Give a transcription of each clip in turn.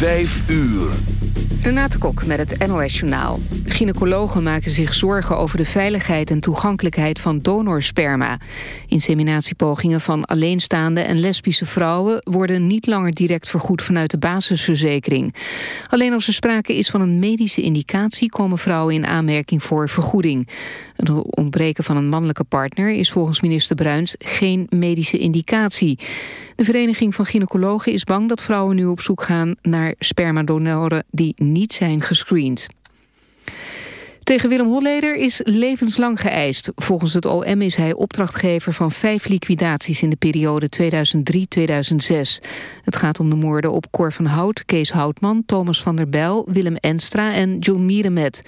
Vijf uur. Renate Kok met het NOS Journaal. Gynaecologen maken zich zorgen over de veiligheid en toegankelijkheid van donorsperma. Inseminatiepogingen van alleenstaande en lesbische vrouwen... worden niet langer direct vergoed vanuit de basisverzekering. Alleen als er sprake is van een medische indicatie... komen vrouwen in aanmerking voor vergoeding. Het ontbreken van een mannelijke partner is volgens minister Bruins... geen medische indicatie. De Vereniging van Gynaecologen is bang dat vrouwen nu op zoek gaan... naar spermadonoren die niet zijn gescreend. Tegen Willem Holleder is levenslang geëist. Volgens het OM is hij opdrachtgever van vijf liquidaties in de periode 2003-2006. Het gaat om de moorden op Cor van Hout, Kees Houtman, Thomas van der Bijl, Willem Enstra en John Mierenmet.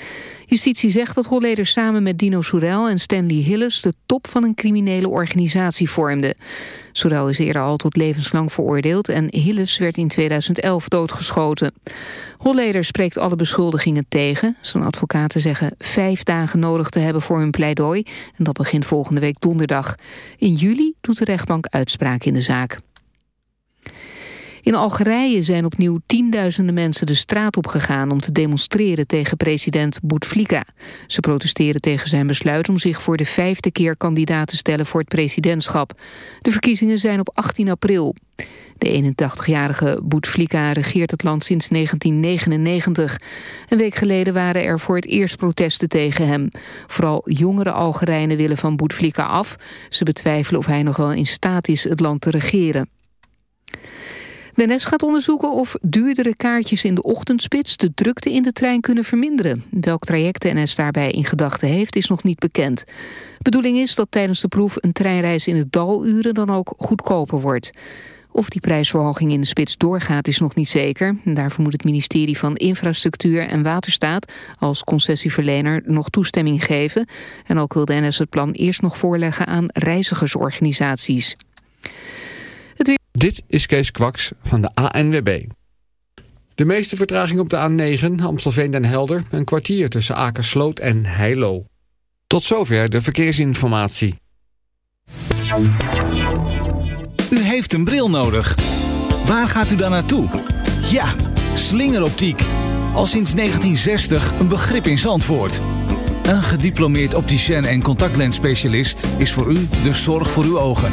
Justitie zegt dat Holleder samen met Dino Soerel en Stanley Hilles de top van een criminele organisatie vormde. Soerel is eerder al tot levenslang veroordeeld en Hilles werd in 2011 doodgeschoten. Holleder spreekt alle beschuldigingen tegen. Zijn advocaten zeggen vijf dagen nodig te hebben voor hun pleidooi en dat begint volgende week donderdag. In juli doet de rechtbank uitspraak in de zaak. In Algerije zijn opnieuw tienduizenden mensen de straat op gegaan om te demonstreren tegen president Bouteflika. Ze protesteren tegen zijn besluit om zich voor de vijfde keer kandidaat te stellen voor het presidentschap. De verkiezingen zijn op 18 april. De 81-jarige Bouteflika regeert het land sinds 1999. Een week geleden waren er voor het eerst protesten tegen hem. Vooral jongere Algerijnen willen van Bouteflika af. Ze betwijfelen of hij nog wel in staat is het land te regeren. De NS gaat onderzoeken of duurdere kaartjes in de ochtendspits de drukte in de trein kunnen verminderen. Welk traject NS daarbij in gedachten heeft is nog niet bekend. Bedoeling is dat tijdens de proef een treinreis in het daluren dan ook goedkoper wordt. Of die prijsverhoging in de spits doorgaat is nog niet zeker. Daarvoor moet het ministerie van Infrastructuur en Waterstaat als concessieverlener nog toestemming geven. En ook wil de NS het plan eerst nog voorleggen aan reizigersorganisaties. Dit is Kees Kwaks van de ANWB. De meeste vertraging op de A9, Amstelveen-Den Helder... een kwartier tussen Akersloot en Heilo. Tot zover de verkeersinformatie. U heeft een bril nodig. Waar gaat u dan naartoe? Ja, slingeroptiek. Al sinds 1960 een begrip in Zandvoort. Een gediplomeerd opticien en contactlensspecialist... is voor u de zorg voor uw ogen.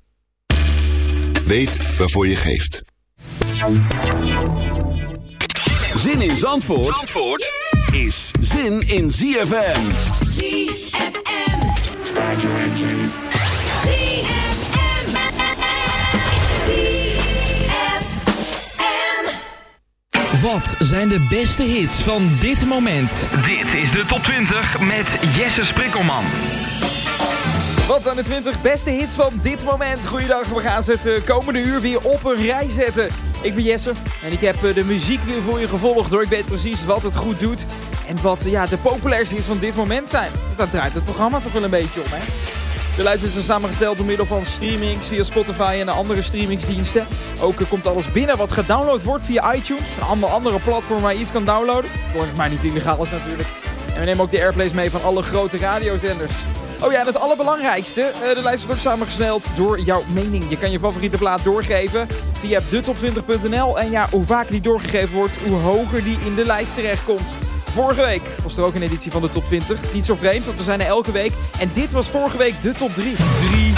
Weet waarvoor je geeft. Zin in Zandvoort, Zandvoort is zin in ZFM. ZFM. Wat zijn de beste hits van dit moment? Dit is de top 20 met Jesse Sprikkelman. Wat zijn de 20 beste hits van dit moment? Goeiedag, we gaan ze het eh, komende uur weer op een rij zetten. Ik ben Jesse en ik heb eh, de muziek weer voor je gevolgd hoor. Ik weet precies wat het goed doet en wat ja, de populairste hits van dit moment zijn. Dat draait het programma toch wel een beetje om hè. De lijst is samengesteld door middel van streamings via Spotify en andere streamingsdiensten. Ook eh, komt alles binnen wat gedownload wordt via iTunes. Een allemaal andere platform waar je iets kan downloaden. Volgens mij niet illegaal is natuurlijk. En we nemen ook de airplays mee van alle grote radiozenders. Oh ja, en het allerbelangrijkste. Eh, de lijst wordt ook samengesteld door jouw mening. Je kan je favoriete plaat doorgeven via detop20.nl. En ja, hoe vaker die doorgegeven wordt, hoe hoger die in de lijst terechtkomt. Vorige week was er ook een editie van de top 20. Niet zo vreemd, want we zijn er elke week. En dit was vorige week de top 3. 3.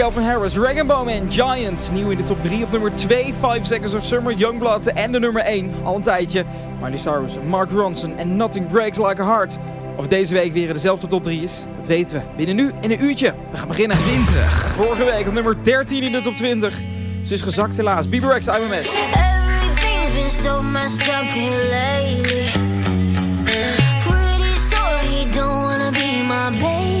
Calvin Harris, Rag Bowman, Giant. Nieuw in de top 3 op nummer 2, 5 Seconds of Summer, Youngblood. En de nummer 1, al een tijdje, Miley Cyrus, Mark Ronson en Nothing Breaks Like a Heart. Of deze week weer dezelfde top 3 is, dat weten we. Binnen nu in een uurtje. We gaan beginnen. 20. Vorige week op nummer 13 in de top 20. Ze is gezakt helaas. Bieber X, IMS. Everything's been so messed up here lately. Pretty sure he don't wanna be my baby.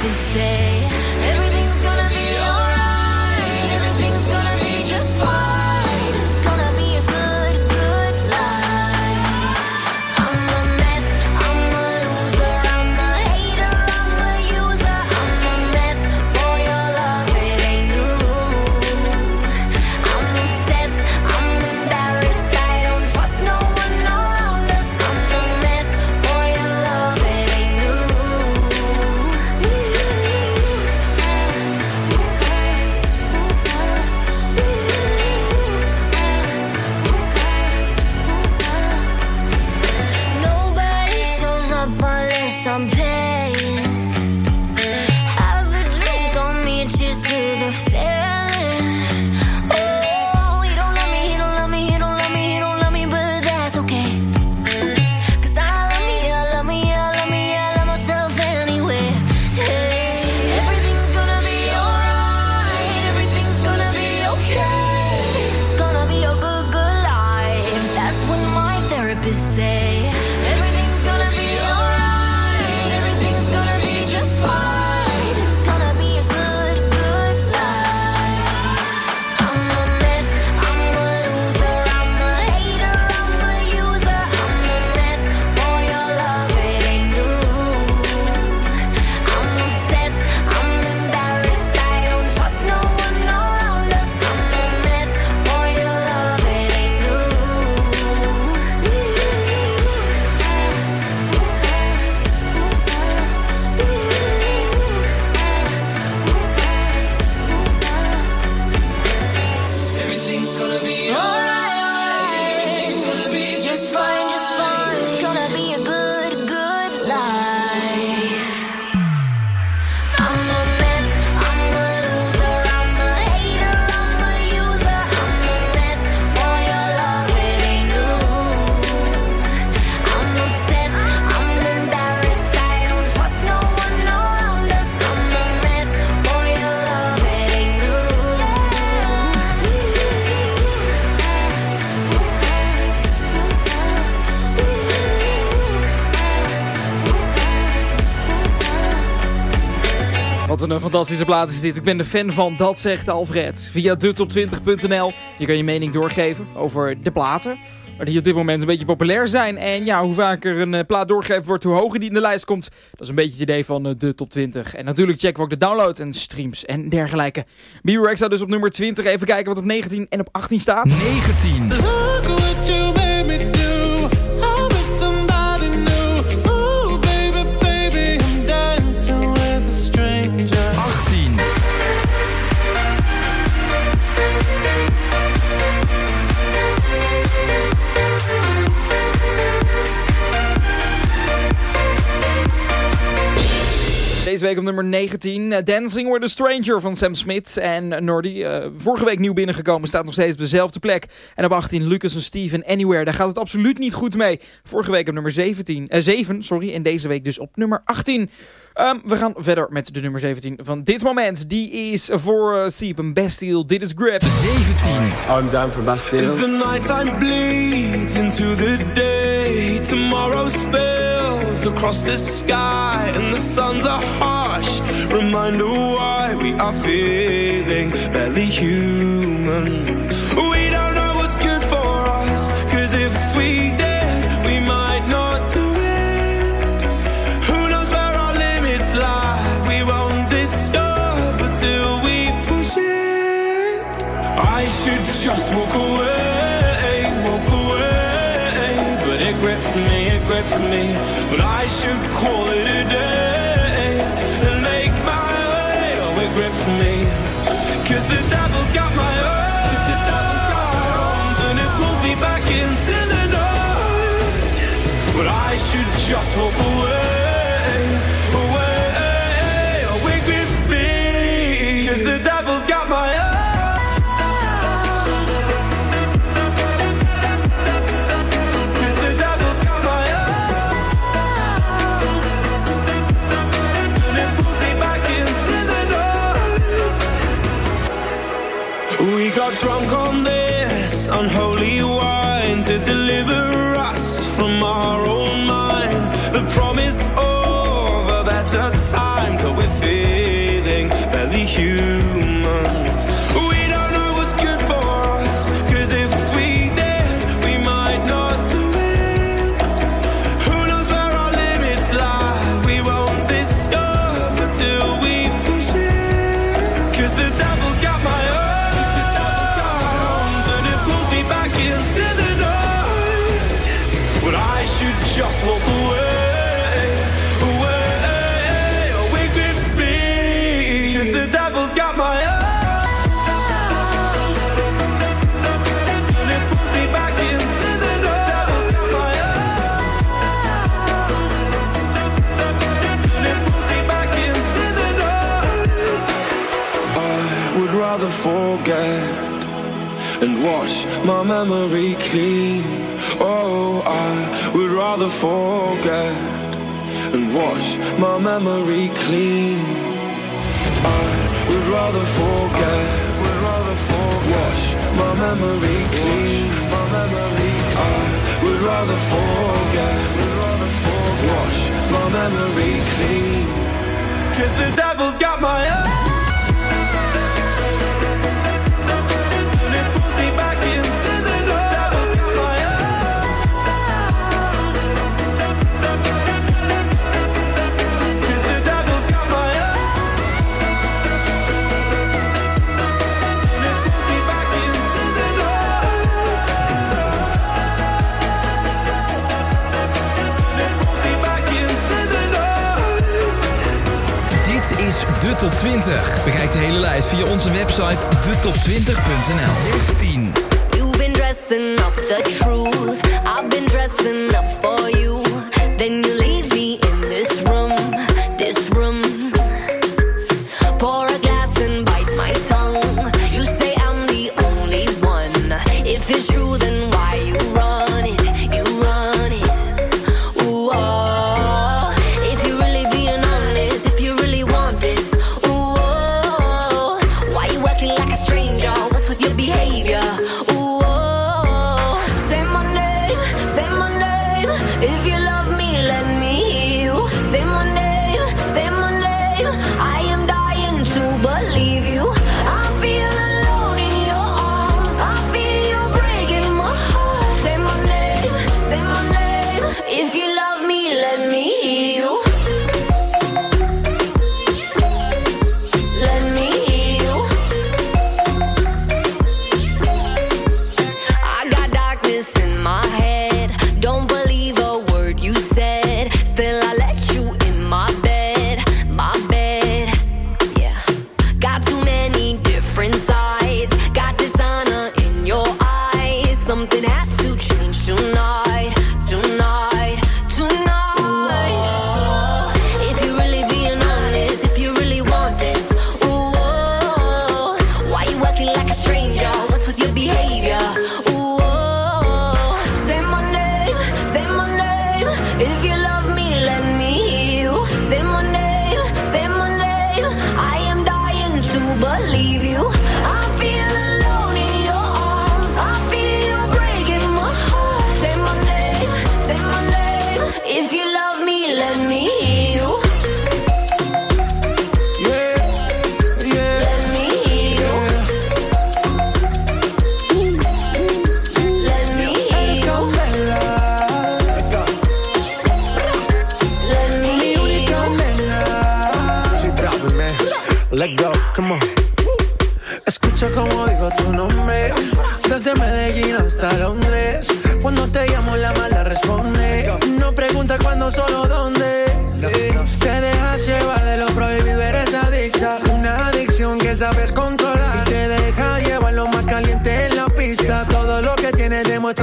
to say fantastische plaat is dit. Ik ben de fan van Dat Zegt Alfred. Via detop20.nl. Je kan je mening doorgeven over de platen. Die op dit moment een beetje populair zijn. En ja, hoe vaker een uh, plaat doorgegeven wordt, hoe hoger die in de lijst komt. Dat is een beetje het idee van uh, de top 20. En natuurlijk checken we ook de download en streams en dergelijke. B-Rex staat dus op nummer 20. Even kijken wat op 19 en op 18 staat. 19. Deze week op nummer 19, uh, Dancing with a Stranger van Sam Smith en Nordy. Uh, vorige week nieuw binnengekomen, staat nog steeds op dezelfde plek. En op 18, Lucas en Steven Anywhere. Daar gaat het absoluut niet goed mee. Vorige week op nummer 17, uh, 7, sorry, en deze week dus op nummer 18. Um, we gaan verder met de nummer 17 van dit moment. Die is voor uh, Siep Bastille. Dit is Grip. 17. I'm down for Bastille. As the nighttime bleeds into the day, tomorrow spills across the sky, and the suns are harsh. Reminder why we are feeling barely human. We don't know what's good for us, cause if we did, we might not do it. Who knows where our limits lie? We won't discover till we push it. I should just walk away, walk away. But it grips me, it grips me. But I should call it a day just walk forget and wash my memory clean. Oh, I would rather forget and wash my memory clean. I would rather forget, wash my memory clean. My memory I would rather forget, would rather forget, wash my memory clean. Cause the devil's got my eyes. Top 20. Bekijk de hele lijst via onze website detop20.nl. 16. You've been dressing up the truth. I've been dressing up for you. Then you I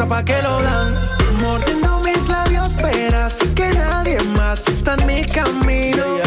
pa' que lo dan. Mordiendo mis labios, verás que nadie más está en mi camino.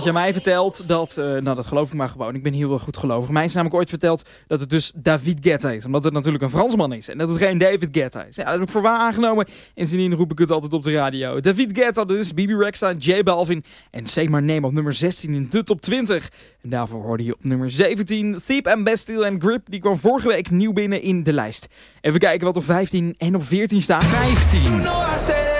Wat je mij vertelt, dat, eh, nou, dat geloof ik maar gewoon. Ik ben heel erg goed gelovig. Mij is namelijk ooit verteld dat het dus David Guetta is. Omdat het natuurlijk een Fransman is. En dat het geen David Guetta is. Ja, dat heb ik voor waar aangenomen. En sindsdien roep ik het altijd op de radio. David Guetta dus, Bibi Rexa, J Balvin en Say My Name op nummer 16 in de top 20. En daarvoor hoorde je op nummer 17 Thiep en Bastille en Grip. Die kwam vorige week nieuw binnen in de lijst. Even kijken wat op 15 en op 14 staat. 15.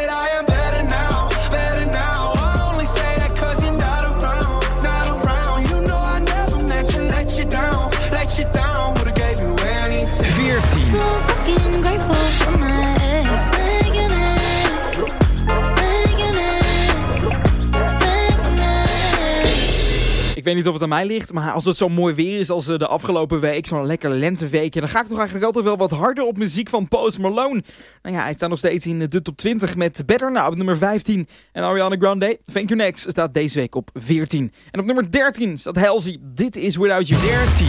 Ik weet niet of het aan mij ligt, maar als het zo mooi weer is als eh, de afgelopen week, zo'n lekker lenteweekje, dan ga ik toch eigenlijk altijd wel wat harder op muziek van Post Malone. Nou ja, hij staat nog steeds in de top 20 met Better Now op nummer 15. En Ariana Grande, Thank You Next, staat deze week op 14. En op nummer 13 staat Halsey, Dit Is Without You. 13.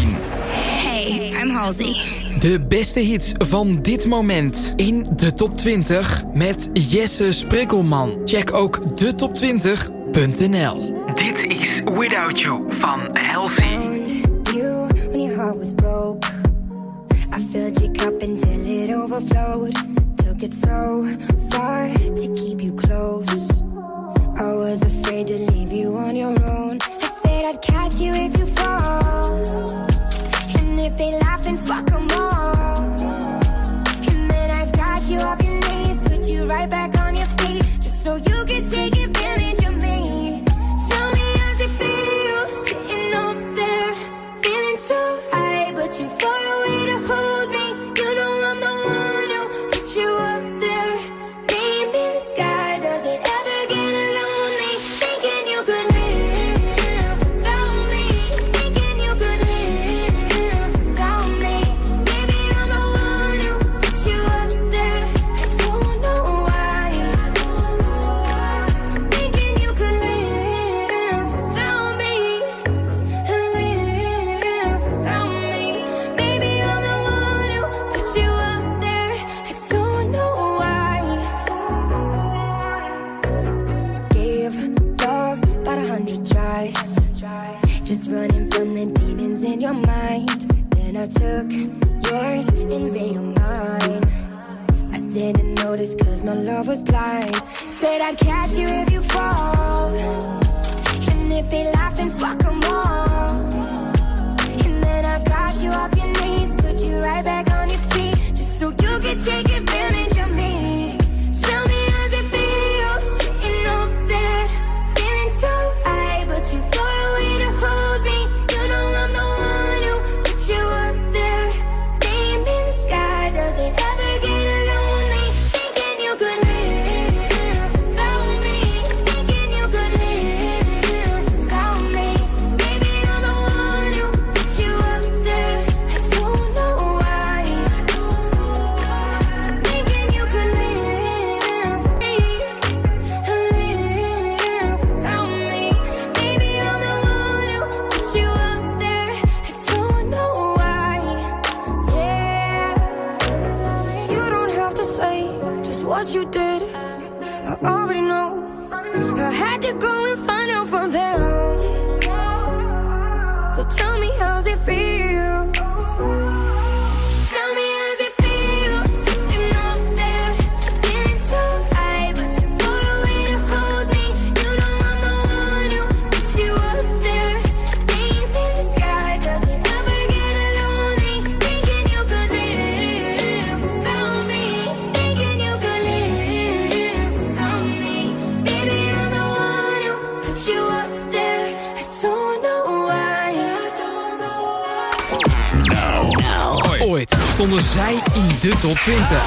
Hey, I'm Halsey. De beste hits van dit moment in de top 20 met Jesse Sprikkelman. Check ook detop20.nl. Dit is Without You van Halsey. You, when your heart was broke. I filled your cup until it overflowed. Took it so far to keep you close. I was afraid to leave you on your own. I said I'd catch you if you fall. And if they laugh, then fuck them all. Top 20.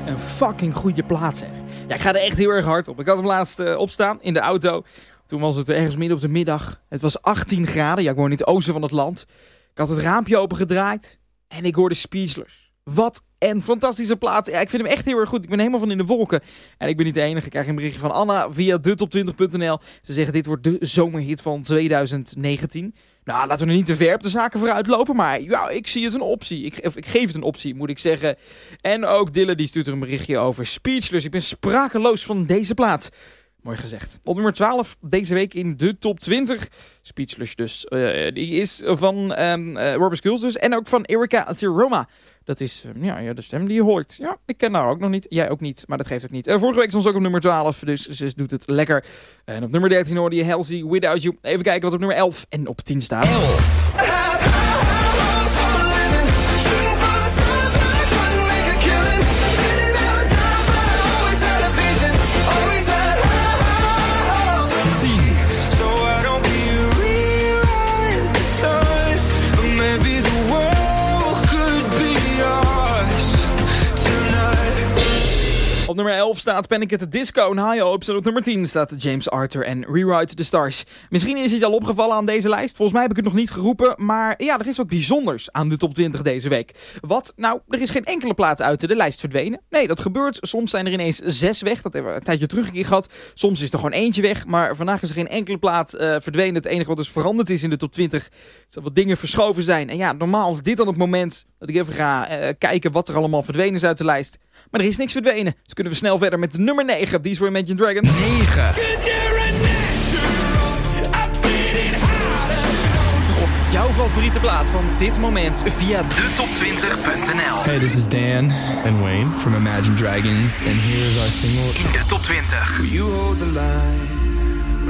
Een fucking goede plaat zeg. Ja, ik ga er echt heel erg hard op. Ik had hem laatst eh, opstaan in de auto. Toen was het ergens midden op de middag. Het was 18 graden. Ja, ik woon in het oosten van het land. Ik had het raampje opengedraaid. En ik hoorde Speechless. Wat een fantastische plaat. Ja, ik vind hem echt heel erg goed. Ik ben helemaal van in de wolken. En ik ben niet de enige. Ik krijg een berichtje van Anna via detop20.nl. Ze zeggen dit wordt de zomerhit van 2019. Nou, laten we er niet te ver op de zaken vooruit lopen. Maar ja, ik zie het een optie. Ik, of, ik geef het een optie, moet ik zeggen. En ook Dylan die stuurt er een berichtje over. Speechless. Ik ben sprakeloos van deze plaat. Mooi gezegd. Op nummer 12 deze week in de top 20. Speechless dus. Eh, die is van um, uh, dus. En ook van Erika Tiroma. Dat is eh, ja, ja, de stem die je hoort. Ja, ik ken haar ook nog niet. Jij ook niet, maar dat geeft ook niet. Uh, vorige week stond ze ook op nummer 12, dus ze doet het lekker. En op nummer 13 hoorde je Halsey Without You. Even kijken wat op nummer 11 en op 10 staat. 11. Op nummer 11 staat Panic at the Disco en High Hopes. En op nummer 10 staat James Arthur en Rewrite the Stars. Misschien is het al opgevallen aan deze lijst. Volgens mij heb ik het nog niet geroepen. Maar ja, er is wat bijzonders aan de top 20 deze week. Wat? Nou, er is geen enkele plaats uit de lijst verdwenen. Nee, dat gebeurt. Soms zijn er ineens zes weg. Dat hebben we een tijdje terug een gehad. Soms is er gewoon eentje weg. Maar vandaag is er geen enkele plaat uh, verdwenen. Het enige wat dus veranderd is in de top 20 is dat wat dingen verschoven zijn. En ja, normaal is dit dan het moment dat ik even ga uh, kijken wat er allemaal verdwenen is uit de lijst. Maar er is niks verdwenen. Dus kunnen we snel verder met de nummer 9. Die is voor Imagine Dragons. 9. Jouw favoriete plaat van dit moment via de Hey, this is Dan and Wayne from Imagine Dragons. And here's our single. In de top 20. You hold the line.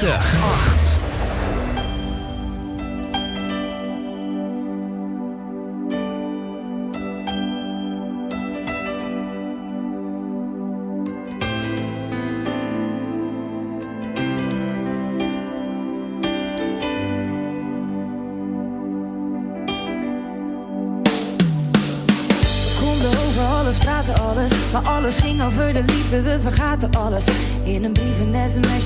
20. 8. Konden over alles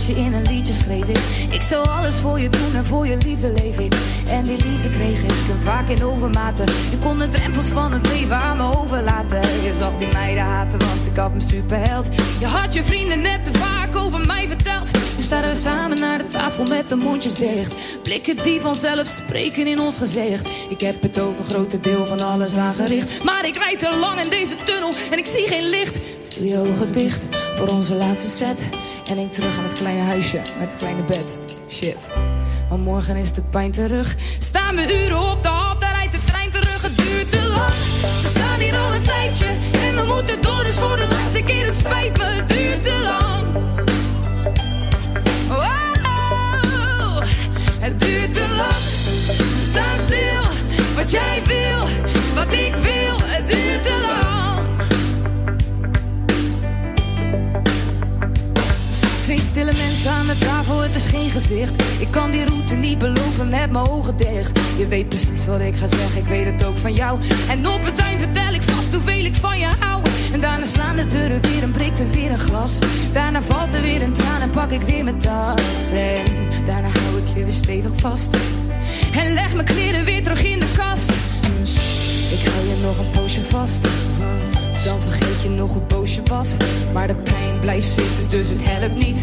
een sms'je, in een liedje schreef ik. Ik zou alles voor je doen en voor je liefde leef ik. En die liefde kreeg ik en vaak in overmaten. Je kon de drempels van het leven aan me overlaten. Je zag die meiden haten, want ik had me superheld. Je had je vrienden net te vaak over mij verteld. Nu staan we samen naar de tafel met de mondjes dicht. Blikken die vanzelf spreken in ons gezicht. Ik heb het over grote deel van alles aangericht. Maar ik rijd te lang in deze tunnel en ik zie geen licht. Doe je ogen dicht voor onze laatste set. En denk terug aan het kleine huisje met het kleine bed. Shit. Maar morgen is de pijn terug. Staan we uren op de hal, daar rijdt de trein terug. Het duurt te lang. We staan hier al een tijdje. En we moeten door, dus voor de laatste keer. Het spijt me, het duurt te lang. Wow, het duurt te lang. We staan stil. Wat jij wil, wat ik wil. Aan de tafel, het is geen gezicht. Ik kan die route niet belopen met mijn ogen dicht. Je weet precies wat ik ga zeggen, ik weet het ook van jou. En op het eind vertel ik vast hoeveel ik van je hou. En daarna slaan de deuren weer en breekt er weer een glas. Daarna valt er weer een traan en pak ik weer mijn tas. En daarna hou ik je weer stevig vast. En leg mijn kleren weer terug in de kast. Dus ik hou je nog een poosje vast. Dan vergeet je nog hoe boos je was. Maar de pijn blijft zitten, dus het helpt niet.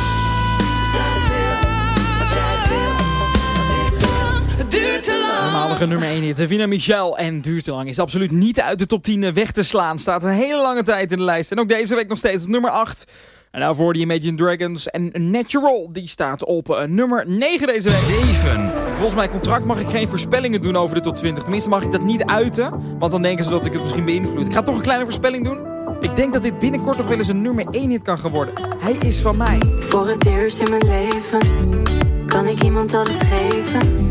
Voormalige nummer 1 hit. Vina Michel en duurt te lang. Is absoluut niet uit de top 10 weg te slaan. Staat een hele lange tijd in de lijst. En ook deze week nog steeds op nummer 8. En daarvoor die Imagine Dragons en Natural. Die staat op uh, nummer 9 deze week. 7. Volgens mijn contract mag ik geen voorspellingen doen over de top 20. Tenminste mag ik dat niet uiten. Want dan denken ze dat ik het misschien beïnvloed. Ik ga toch een kleine voorspelling doen. Ik denk dat dit binnenkort nog wel eens een nummer 1 hit kan gaan worden. Hij is van mij. Voor het eerst in mijn leven kan ik iemand alles geven.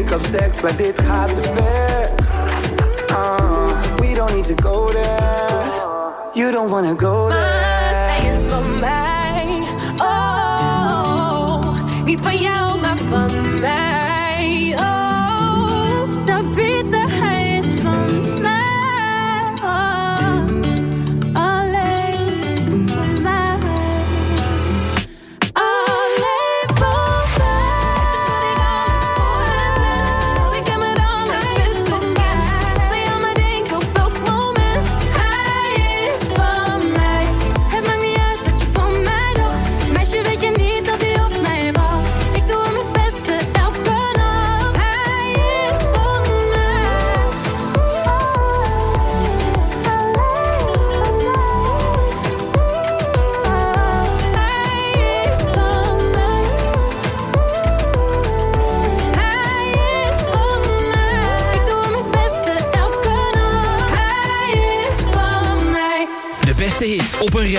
Ik make-up, seks, maar dit gaat te ver. Uh, we don't need to go there. You don't wanna go there. Hij is van mij. Niet van jou, maar van mij.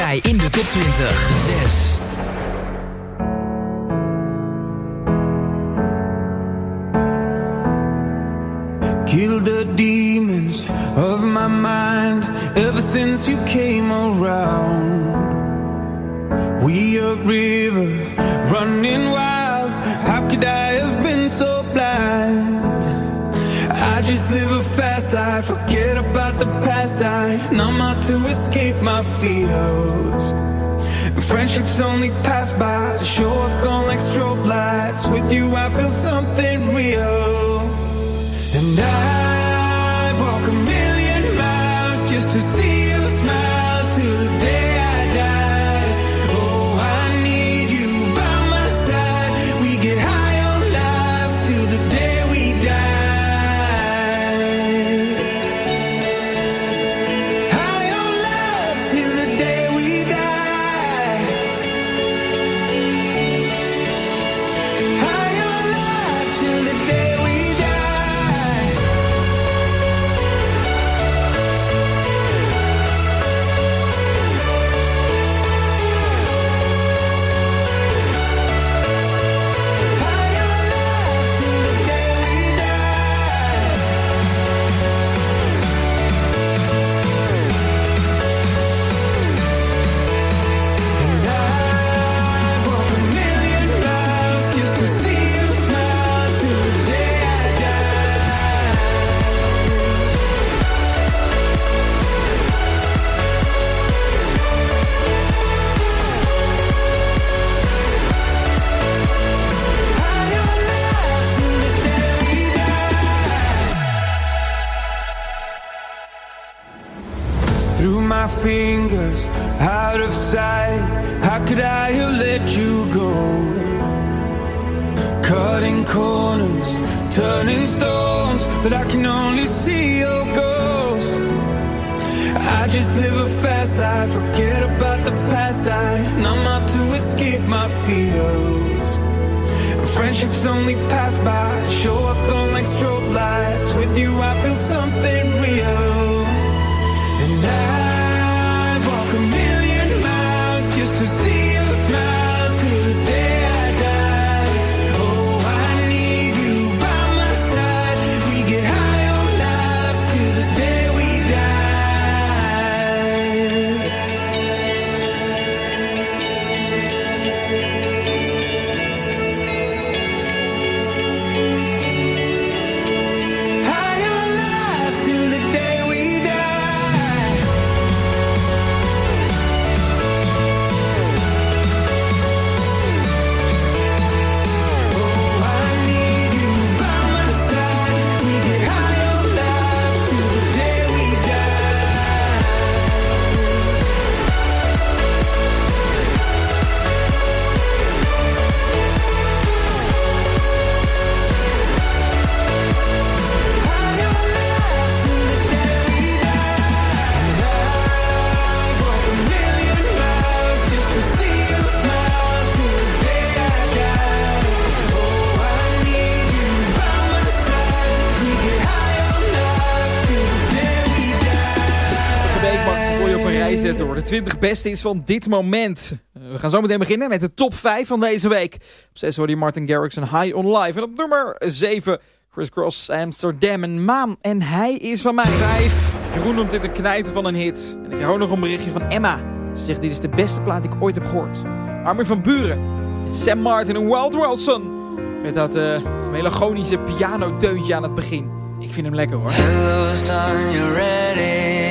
Op in de top 20. 6. Kill the demons of my mind ever since you came around. We a river running wild. How could I have been so blind? I just live a fast life, forget about the past. I numb out to escape my fears. Friendships only pass by, show up on like strobe lights. With you, I feel something real. And I walk a million miles just to see 20 beste is van dit moment. Eh, We gaan zo meteen beginnen met de top 5 van deze week. Op 6 hoorde je Martin Garrix en High on Life. En op nummer 7 Chris Cross Amsterdam en Maan. En hij is van mij. 5. Jeroen noemt dit een knijter van een hit. En ik krijg ook nog een berichtje van Emma. Ze zegt dit is de beste plaat die ik ooit heb gehoord. Armin van Buren. En Sam Martin en Wild Wilson. Met dat eh, melancholische pianoteuntje aan het begin. Ik vind hem lekker hoor. Hello, son, you're ready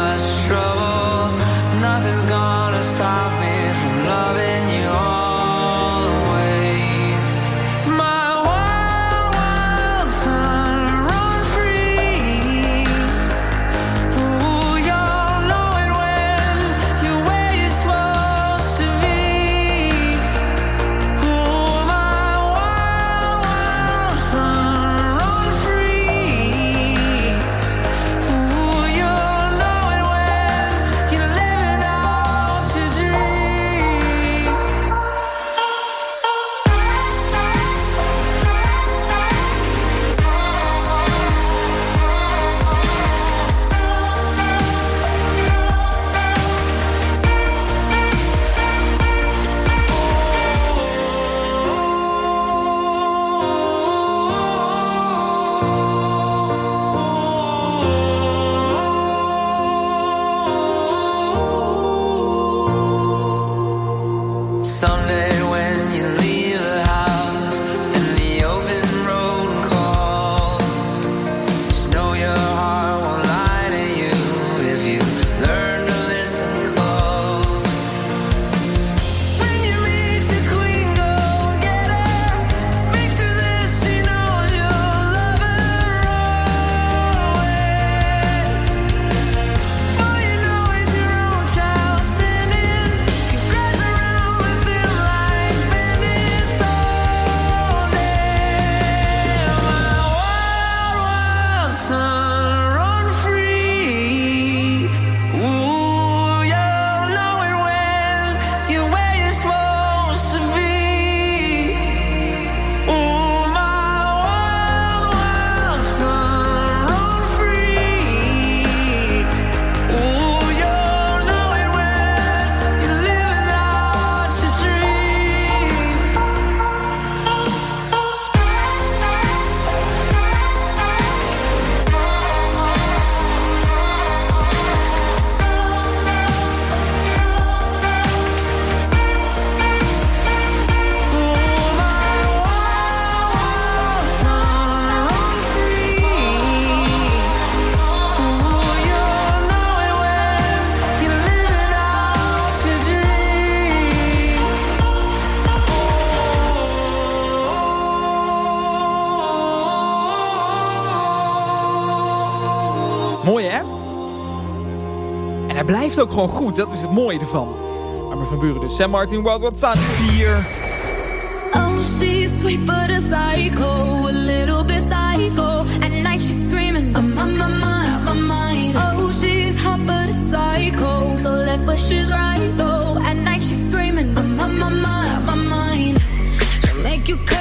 ook gewoon goed. Dat is het mooie ervan. Armin van Buren dus. Sam Martin, Wild Wild Sun. 4. Oh, she's sweet but a psycho. A little bit psycho. At night she's screaming. I'm on my mind, on my mind. Oh, she's hot but a psycho. So left but she's right though. At night she's screaming. I'm on my mind, on my mind. She'll make you cry.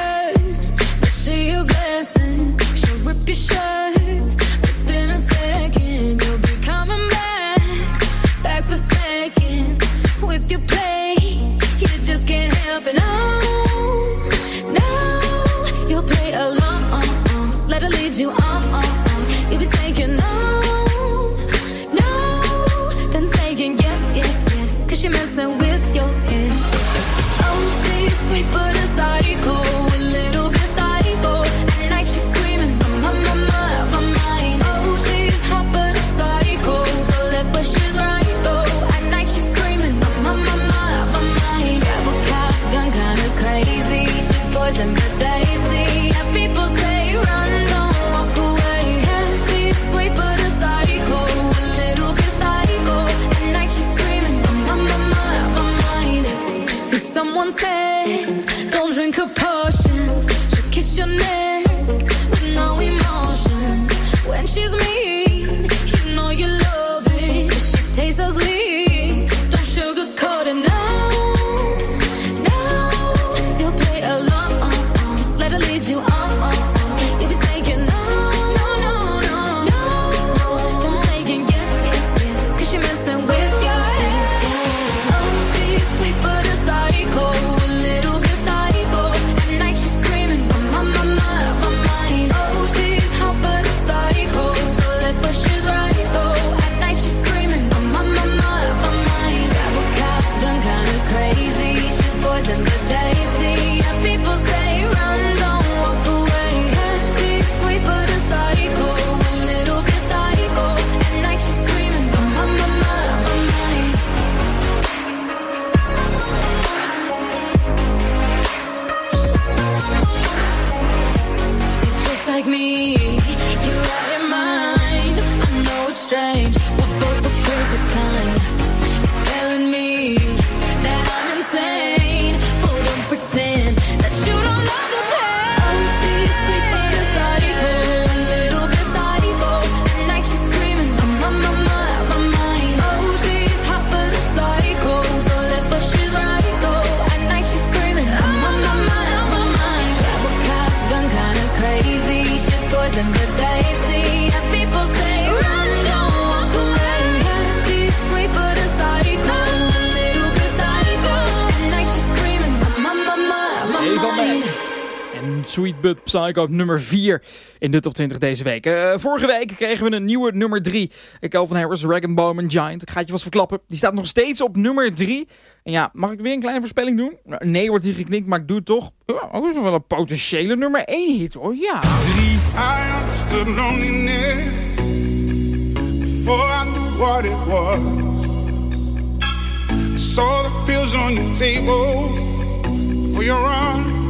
But Psycho nummer 4 in de top 20 deze week. Uh, vorige week kregen we een nieuwe nummer 3. Calvin Harris, Dragon Bowman, Giant. Ik ga het je wat verklappen. Die staat nog steeds op nummer 3. En ja, mag ik weer een kleine voorspelling doen? Nou, nee wordt hier geknikt, maar ik doe het toch. Ja, dat is wel een potentiële nummer 1 hit hoor, ja. 3. I understood loneliness Before I knew what it was I the pills on your table For your arms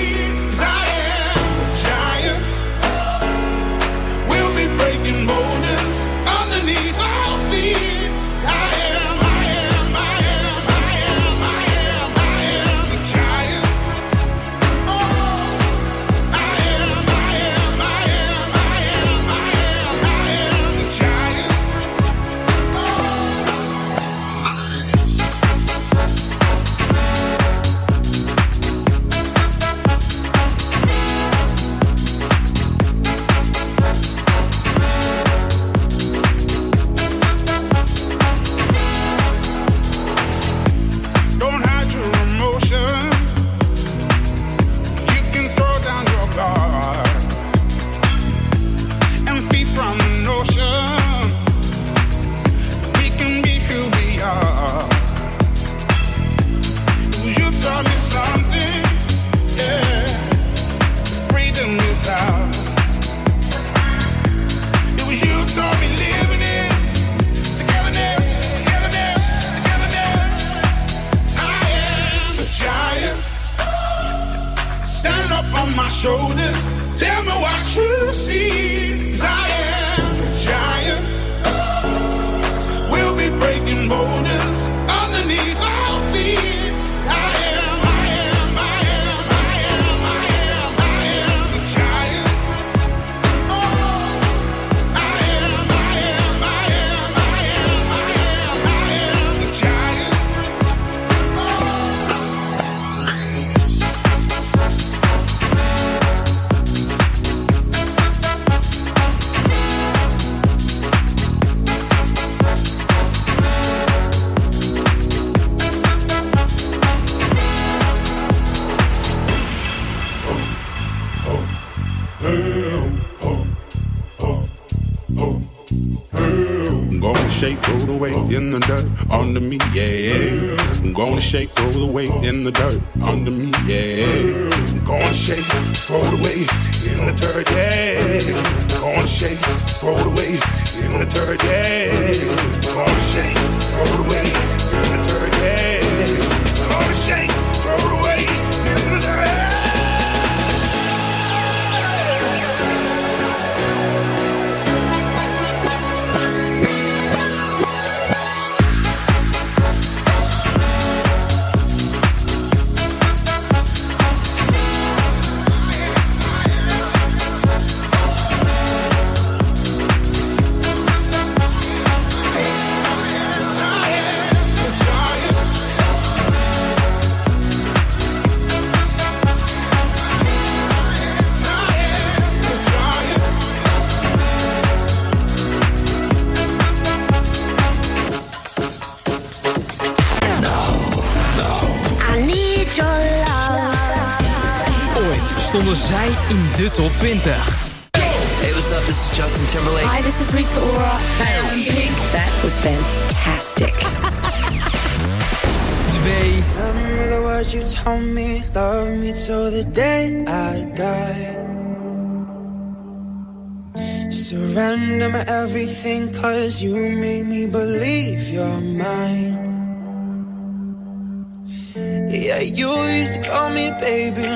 away in the dirt under me. So the day I die, surrender my everything, cause you made me believe you're mine. Yeah, you used to call me baby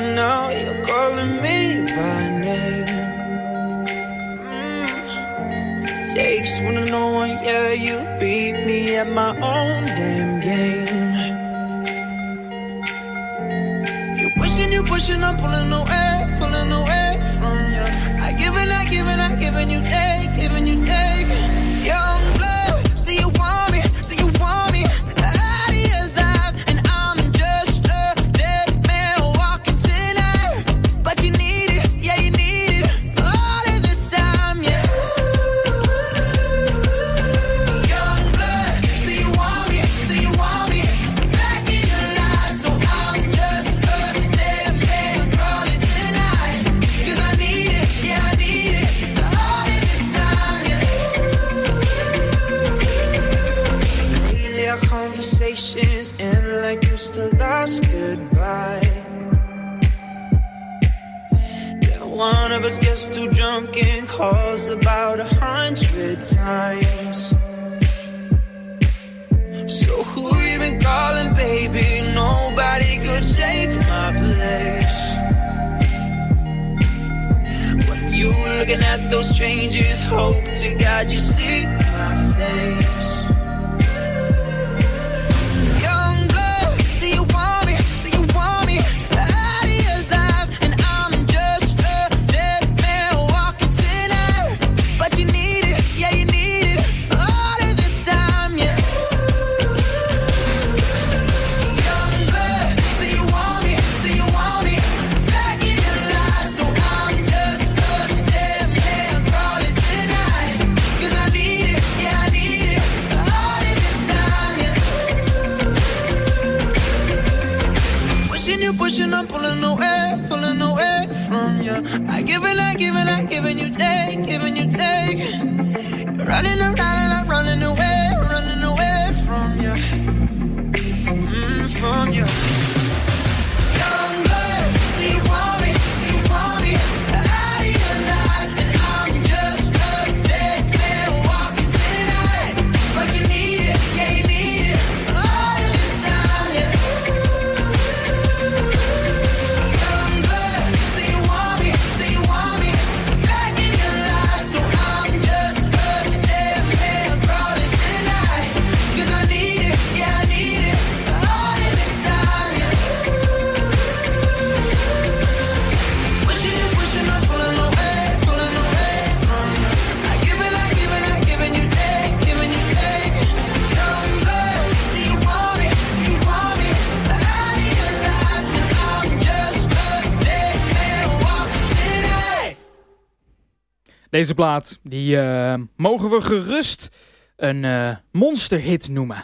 Deze plaat die, eh, mogen we gerust een uh, monsterhit noemen.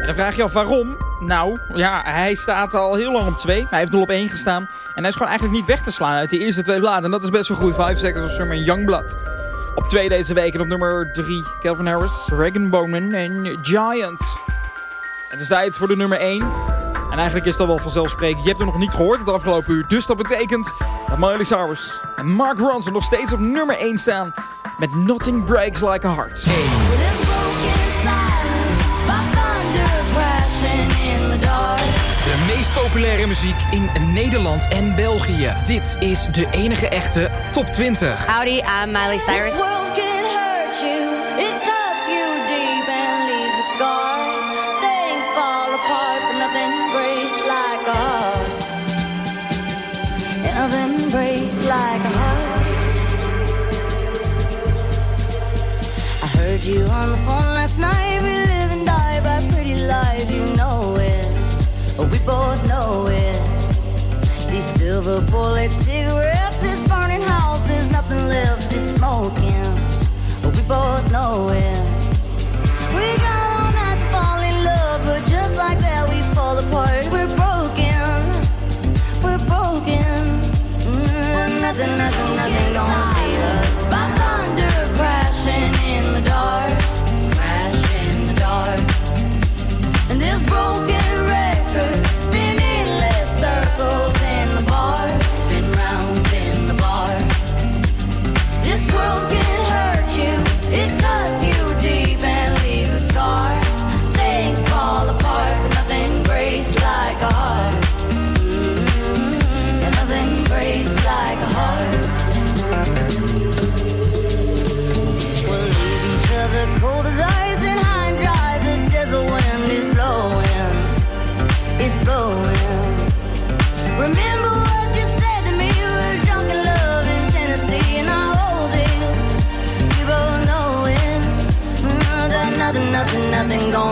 En dan vraag je af waarom. Nou, ja, hij staat al heel lang op 2. Hij heeft 0 op 1 gestaan. En hij is gewoon eigenlijk niet weg te slaan uit die eerste twee bladen. En dat is best wel goed. 5 Seconds of Summer Young Youngblood. Op 2 deze week. En op nummer 3 Calvin Harris, Dragon Bowman en Giant. Het is tijd voor de nummer 1. En eigenlijk is dat wel vanzelfsprekend. Je hebt er nog niet gehoord het afgelopen uur. Dus dat betekent dat Miley Cyrus en Mark Ronson nog steeds op nummer 1 staan. Met Nothing Breaks Like a Heart. De meest populaire muziek in Nederland en België. Dit is de enige echte top 20. Howdy, I'm Miley Cyrus. Heard you on the phone last night. We live and die by pretty lies, you know it. We both know it. These silver bullet cigarettes,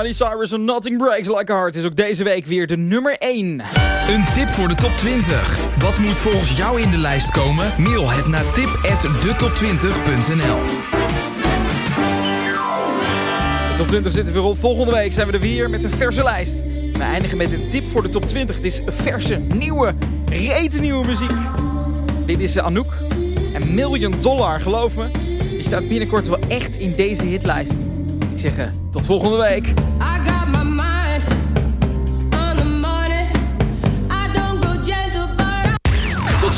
Miley Cyrus en Nothing Breaks Like a Heart is ook deze week weer de nummer 1. Een tip voor de top 20. Wat moet volgens jou in de lijst komen? Mail het naar tip@detop20.nl. De top 20 zitten weer op. Volgende week zijn we er weer met een verse lijst. We eindigen met een tip voor de top 20. Het is verse, nieuwe, rete nieuwe muziek. Dit is Anouk. En Million Dollar, geloof me. Die staat binnenkort wel echt in deze hitlijst. Ik zeg eh, tot volgende week.